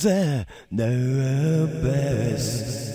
friends no know best.